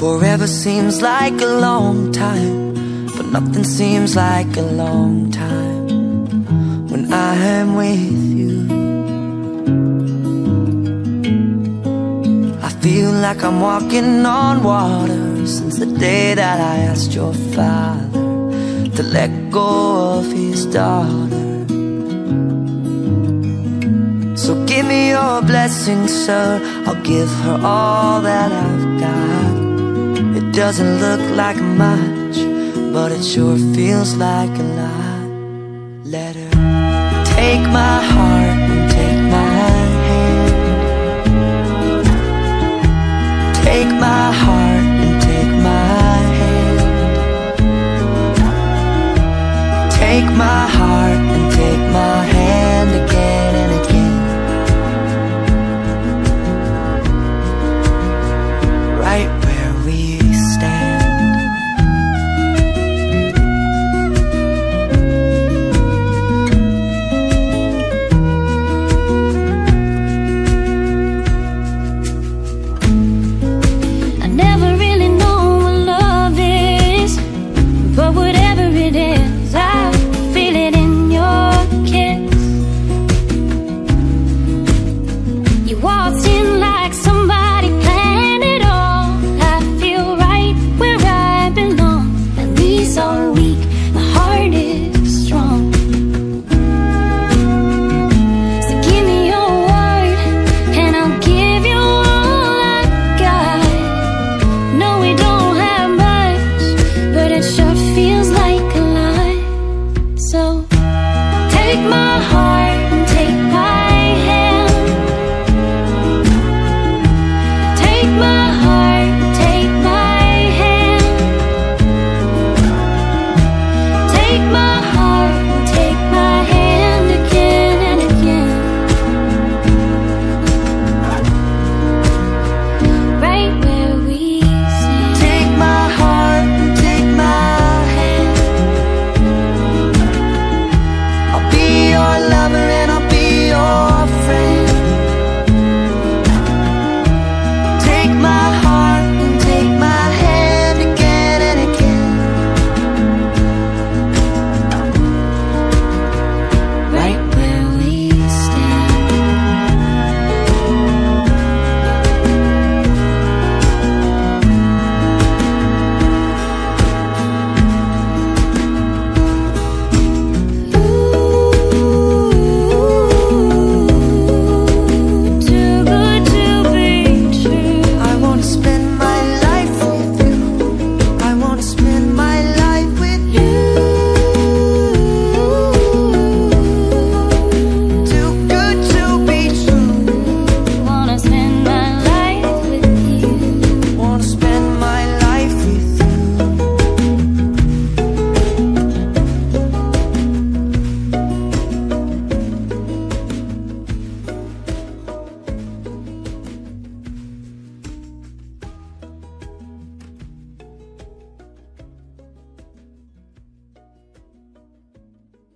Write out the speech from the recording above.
Forever seems like a long time, but nothing seems like a long time when I am with you. I feel like I'm walking on water since the day that I asked your father to let go of his daughter. So give me your blessing, sir. I'll give her all that I've got. It doesn't look like much, but it sure feels like a lot. Let her take my heart my heart and take my hand again.